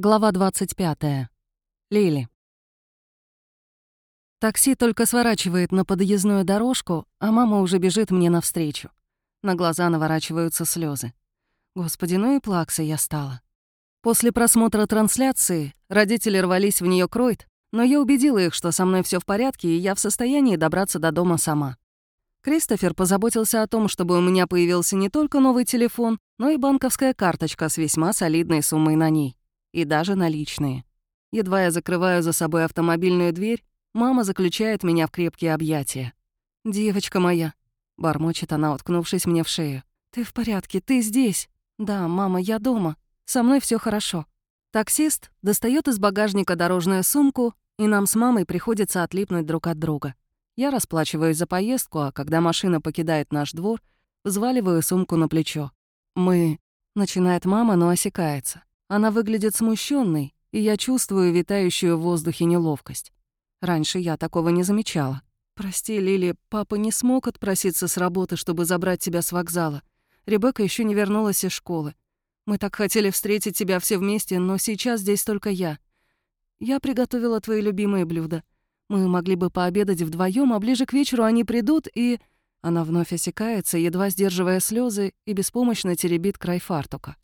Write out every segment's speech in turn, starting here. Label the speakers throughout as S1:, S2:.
S1: Глава 25. Лили. Такси только сворачивает на подъездную дорожку, а мама уже бежит мне навстречу. На глаза наворачиваются слезы. Господи, ну и плакса я стала. После просмотра трансляции родители рвались в нее кроить, но я убедила их, что со мной все в порядке, и я в состоянии добраться до дома сама. Кристофер позаботился о том, чтобы у меня появился не только новый телефон, но и банковская карточка с весьма солидной суммой на ней и даже наличные. Едва я закрываю за собой автомобильную дверь, мама заключает меня в крепкие объятия. «Девочка моя», — бормочет она, уткнувшись мне в шею. «Ты в порядке, ты здесь?» «Да, мама, я дома. Со мной все хорошо». Таксист достает из багажника дорожную сумку, и нам с мамой приходится отлипнуть друг от друга. Я расплачиваюсь за поездку, а когда машина покидает наш двор, взваливаю сумку на плечо. «Мы...» — начинает мама, но осекается. Она выглядит смущенной, и я чувствую витающую в воздухе неловкость. Раньше я такого не замечала. «Прости, Лили, папа не смог отпроситься с работы, чтобы забрать тебя с вокзала. Ребекка еще не вернулась из школы. Мы так хотели встретить тебя все вместе, но сейчас здесь только я. Я приготовила твои любимые блюда. Мы могли бы пообедать вдвоем, а ближе к вечеру они придут и...» Она вновь осекается, едва сдерживая слезы, и беспомощно теребит край фартука.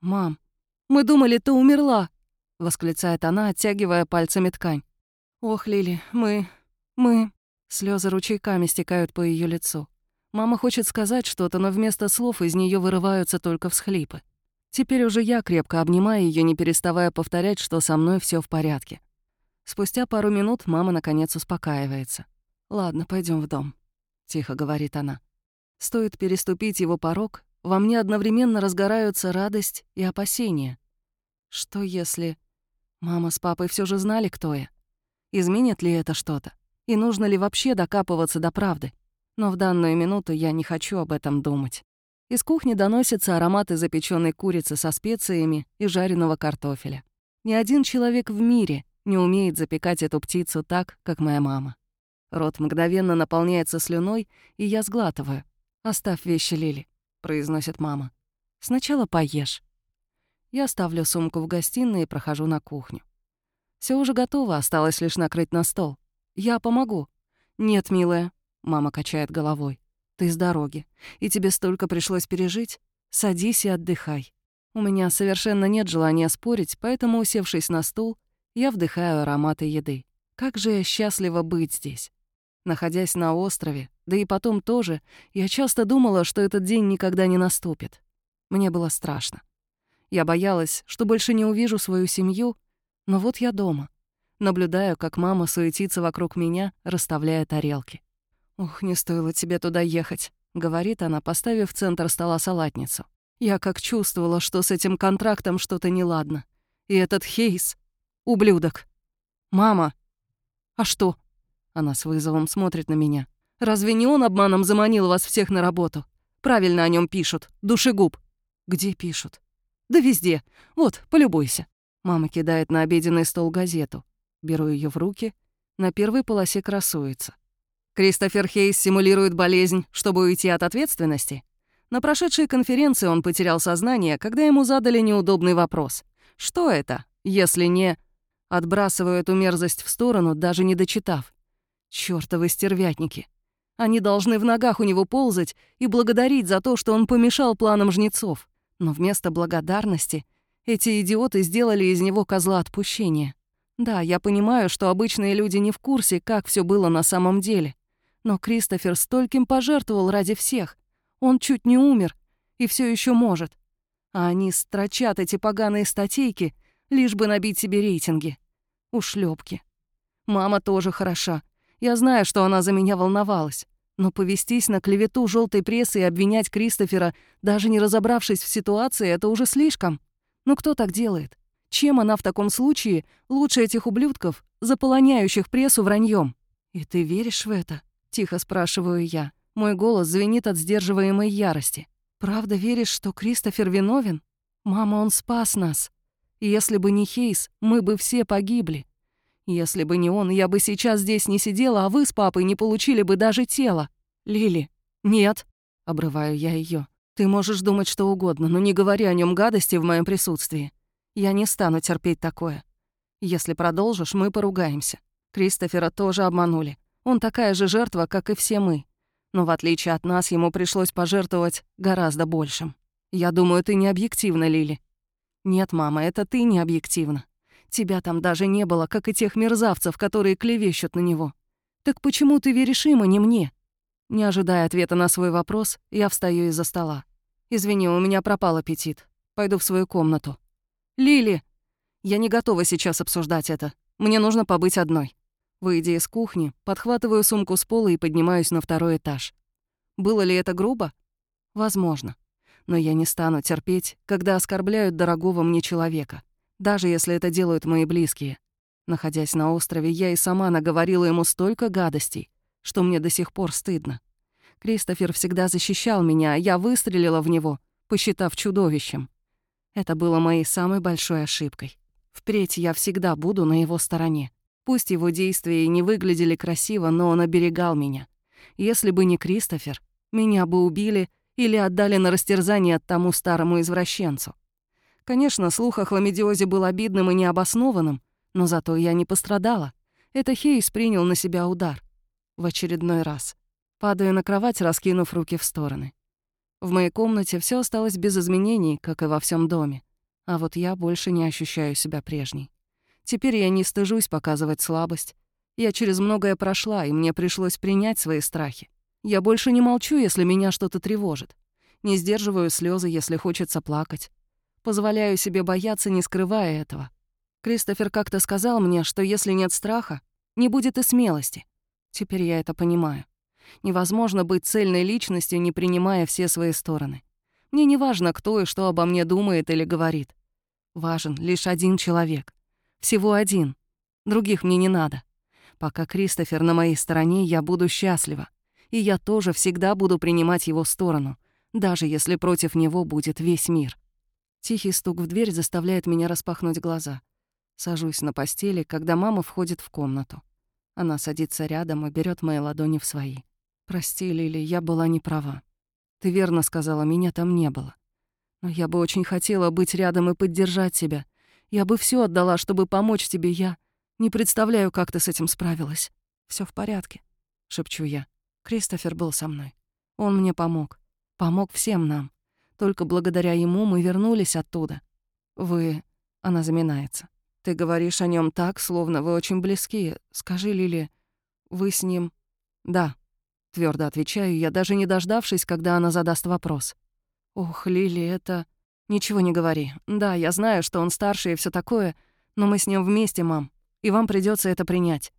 S1: «Мам, мы думали, ты умерла!» — восклицает она, оттягивая пальцами ткань. «Ох, Лили, мы... мы...» Слезы ручейками стекают по ее лицу. Мама хочет сказать что-то, но вместо слов из нее вырываются только всхлипы. Теперь уже я крепко обнимаю ее, не переставая повторять, что со мной все в порядке. Спустя пару минут мама наконец успокаивается. «Ладно, пойдем в дом», — тихо говорит она. Стоит переступить его порог, во мне одновременно разгораются радость и опасения. Что если... Мама с папой все же знали, кто я? Изменит ли это что-то? И нужно ли вообще докапываться до правды? Но в данную минуту я не хочу об этом думать. Из кухни доносятся ароматы запеченной курицы со специями и жареного картофеля. Ни один человек в мире не умеет запекать эту птицу так, как моя мама. Рот мгновенно наполняется слюной, и я сглатываю. «Оставь вещи, Лили произносит мама. «Сначала поешь». Я ставлю сумку в гостиной и прохожу на кухню. Все уже готово, осталось лишь накрыть на стол. Я помогу. «Нет, милая», — мама качает головой. «Ты с дороги, и тебе столько пришлось пережить. Садись и отдыхай». У меня совершенно нет желания спорить, поэтому, усевшись на стул, я вдыхаю ароматы еды. Как же я счастлива быть здесь. Находясь на острове, да и потом тоже, я часто думала, что этот день никогда не наступит. Мне было страшно. Я боялась, что больше не увижу свою семью, но вот я дома. Наблюдаю, как мама суетится вокруг меня, расставляя тарелки. «Ух, не стоило тебе туда ехать», — говорит она, поставив в центр стола салатницу. «Я как чувствовала, что с этим контрактом что-то неладно. И этот Хейс — ублюдок. Мама! А что?» Она с вызовом смотрит на меня. «Разве не он обманом заманил вас всех на работу? Правильно о нем пишут. Душегуб». «Где пишут?» «Да везде. Вот, полюбуйся». Мама кидает на обеденный стол газету. Беру ее в руки. На первой полосе красуется. Кристофер Хейс симулирует болезнь, чтобы уйти от ответственности. На прошедшей конференции он потерял сознание, когда ему задали неудобный вопрос. Что это, если не... Отбрасываю эту мерзость в сторону, даже не дочитав. Чёртовы стервятники. Они должны в ногах у него ползать и благодарить за то, что он помешал планам жнецов. Но вместо благодарности эти идиоты сделали из него козла отпущения. Да, я понимаю, что обычные люди не в курсе, как все было на самом деле. Но Кристофер стольким пожертвовал ради всех. Он чуть не умер и все еще может. А они строчат эти поганые статейки, лишь бы набить себе рейтинги. Ушлепки. Мама тоже хороша. Я знаю, что она за меня волновалась. Но повестись на клевету желтой прессы и обвинять Кристофера, даже не разобравшись в ситуации, это уже слишком. Ну кто так делает? Чем она в таком случае лучше этих ублюдков, заполоняющих прессу враньем? «И ты веришь в это?» — тихо спрашиваю я. Мой голос звенит от сдерживаемой ярости. «Правда веришь, что Кристофер виновен? Мама, он спас нас. Если бы не Хейс, мы бы все погибли. Если бы не он, я бы сейчас здесь не сидела, а вы с папой не получили бы даже тело. Лили, нет, обрываю я ее. Ты можешь думать что угодно, но не говори о нем гадости в моем присутствии. Я не стану терпеть такое. Если продолжишь, мы поругаемся. Кристофера тоже обманули. Он такая же жертва, как и все мы. Но в отличие от нас, ему пришлось пожертвовать гораздо большим. Я думаю, ты не объективна, Лили. Нет, мама, это ты не объективна. Тебя там даже не было, как и тех мерзавцев, которые клевещут на него. Так почему ты веришь им, а не мне? Не ожидая ответа на свой вопрос, я встаю из-за стола. Извини, у меня пропал аппетит. Пойду в свою комнату. Лили! Я не готова сейчас обсуждать это. Мне нужно побыть одной. Выйдя из кухни, подхватываю сумку с пола и поднимаюсь на второй этаж. Было ли это грубо? Возможно. Но я не стану терпеть, когда оскорбляют дорогого мне человека, даже если это делают мои близкие. Находясь на острове, я и сама наговорила ему столько гадостей, что мне до сих пор стыдно. Кристофер всегда защищал меня, а я выстрелила в него, посчитав чудовищем. Это было моей самой большой ошибкой. Впредь я всегда буду на его стороне. Пусть его действия и не выглядели красиво, но он оберегал меня. Если бы не Кристофер, меня бы убили или отдали на растерзание тому старому извращенцу. Конечно, слух о хламидиозе был обидным и необоснованным, но зато я не пострадала. Это Хейс принял на себя удар. В очередной раз. Падаю на кровать, раскинув руки в стороны. В моей комнате все осталось без изменений, как и во всем доме. А вот я больше не ощущаю себя прежней. Теперь я не стыжусь показывать слабость. Я через многое прошла, и мне пришлось принять свои страхи. Я больше не молчу, если меня что-то тревожит. Не сдерживаю слезы, если хочется плакать. Позволяю себе бояться, не скрывая этого. Кристофер как-то сказал мне, что если нет страха, не будет и смелости. Теперь я это понимаю. Невозможно быть цельной личностью, не принимая все свои стороны. Мне не важно, кто и что обо мне думает или говорит. Важен лишь один человек. Всего один. Других мне не надо. Пока Кристофер на моей стороне, я буду счастлива. И я тоже всегда буду принимать его сторону, даже если против него будет весь мир. Тихий стук в дверь заставляет меня распахнуть глаза. Сажусь на постели, когда мама входит в комнату. Она садится рядом и берет мои ладони в свои. «Прости, Лили, я была не права. Ты верно сказала, меня там не было. Но я бы очень хотела быть рядом и поддержать тебя, я бы все отдала, чтобы помочь тебе, я... Не представляю, как ты с этим справилась. Все в порядке», — шепчу я. Кристофер был со мной. Он мне помог. Помог всем нам. Только благодаря ему мы вернулись оттуда. Вы... Она заминается. Ты говоришь о нем так, словно вы очень близки. Скажи, Лили, вы с ним... Да. Твердо отвечаю я, даже не дождавшись, когда она задаст вопрос. Ох, Лили, это... «Ничего не говори. Да, я знаю, что он старше и все такое, но мы с ним вместе, мам, и вам придется это принять.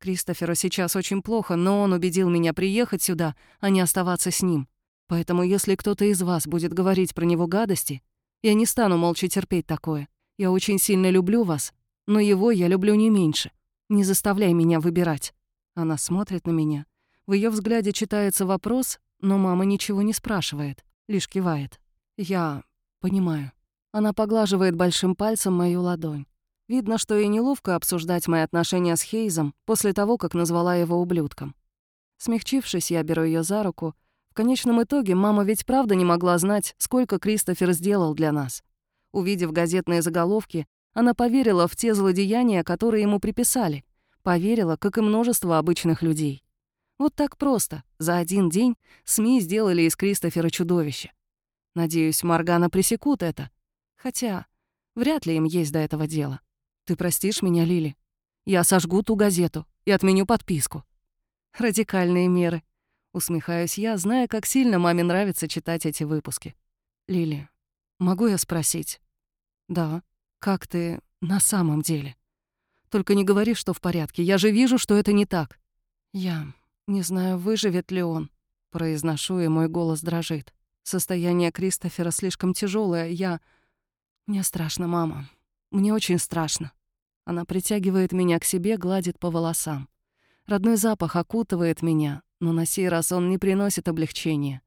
S1: Кристоферу сейчас очень плохо, но он убедил меня приехать сюда, а не оставаться с ним. Поэтому если кто-то из вас будет говорить про него гадости, я не стану молча терпеть такое. Я очень сильно люблю вас, но его я люблю не меньше. Не заставляй меня выбирать». Она смотрит на меня. В ее взгляде читается вопрос, но мама ничего не спрашивает, лишь кивает. «Я Понимаю. Она поглаживает большим пальцем мою ладонь. Видно, что ей неловко обсуждать мои отношения с Хейзом после того, как назвала его ублюдком. Смягчившись, я беру ее за руку. В конечном итоге мама ведь правда не могла знать, сколько Кристофер сделал для нас. Увидев газетные заголовки, она поверила в те злодеяния, которые ему приписали. Поверила, как и множество обычных людей. Вот так просто. За один день СМИ сделали из Кристофера чудовище. Надеюсь, Маргана пресекут это. Хотя вряд ли им есть до этого дела. Ты простишь меня, Лили? Я сожгу ту газету и отменю подписку. Радикальные меры. Усмехаюсь я, зная, как сильно маме нравится читать эти выпуски. Лили, могу я спросить? Да. Как ты на самом деле? Только не говори, что в порядке. Я же вижу, что это не так. Я не знаю, выживет ли он. Произношу, и мой голос дрожит. Состояние Кристофера слишком тяжелое. Я... Мне страшно, мама. Мне очень страшно. Она притягивает меня к себе, гладит по волосам. Родной запах окутывает меня, но на сей раз он не приносит облегчения.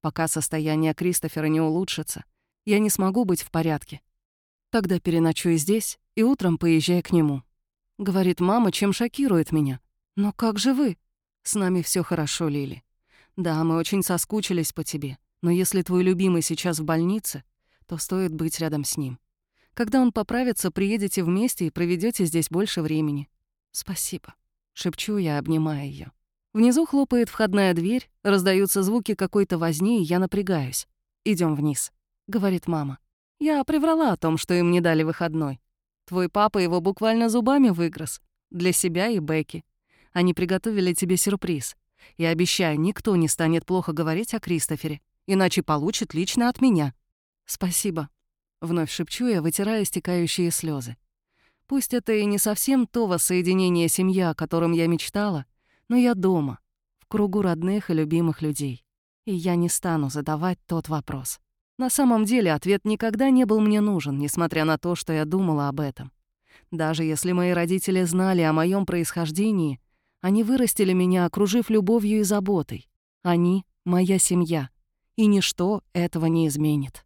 S1: Пока состояние Кристофера не улучшится, я не смогу быть в порядке. Тогда переночую здесь и утром поезжай к нему. Говорит мама, чем шокирует меня. Но как же вы? С нами все хорошо, Лили. Да, мы очень соскучились по тебе. Но если твой любимый сейчас в больнице, то стоит быть рядом с ним. Когда он поправится, приедете вместе и проведете здесь больше времени. Спасибо. Шепчу я, обнимая ее. Внизу хлопает входная дверь, раздаются звуки какой-то возни, и я напрягаюсь. Идем вниз», — говорит мама. «Я приврала о том, что им не дали выходной. Твой папа его буквально зубами выгрыз. Для себя и Бекки. Они приготовили тебе сюрприз. Я обещаю, никто не станет плохо говорить о Кристофере, иначе получит лично от меня». «Спасибо», — вновь шепчу я, вытирая стекающие слезы. Пусть это и не совсем то воссоединение семьи, о котором я мечтала, но я дома, в кругу родных и любимых людей. И я не стану задавать тот вопрос. На самом деле ответ никогда не был мне нужен, несмотря на то, что я думала об этом. Даже если мои родители знали о моем происхождении, они вырастили меня, окружив любовью и заботой. Они — моя семья, и ничто этого не изменит.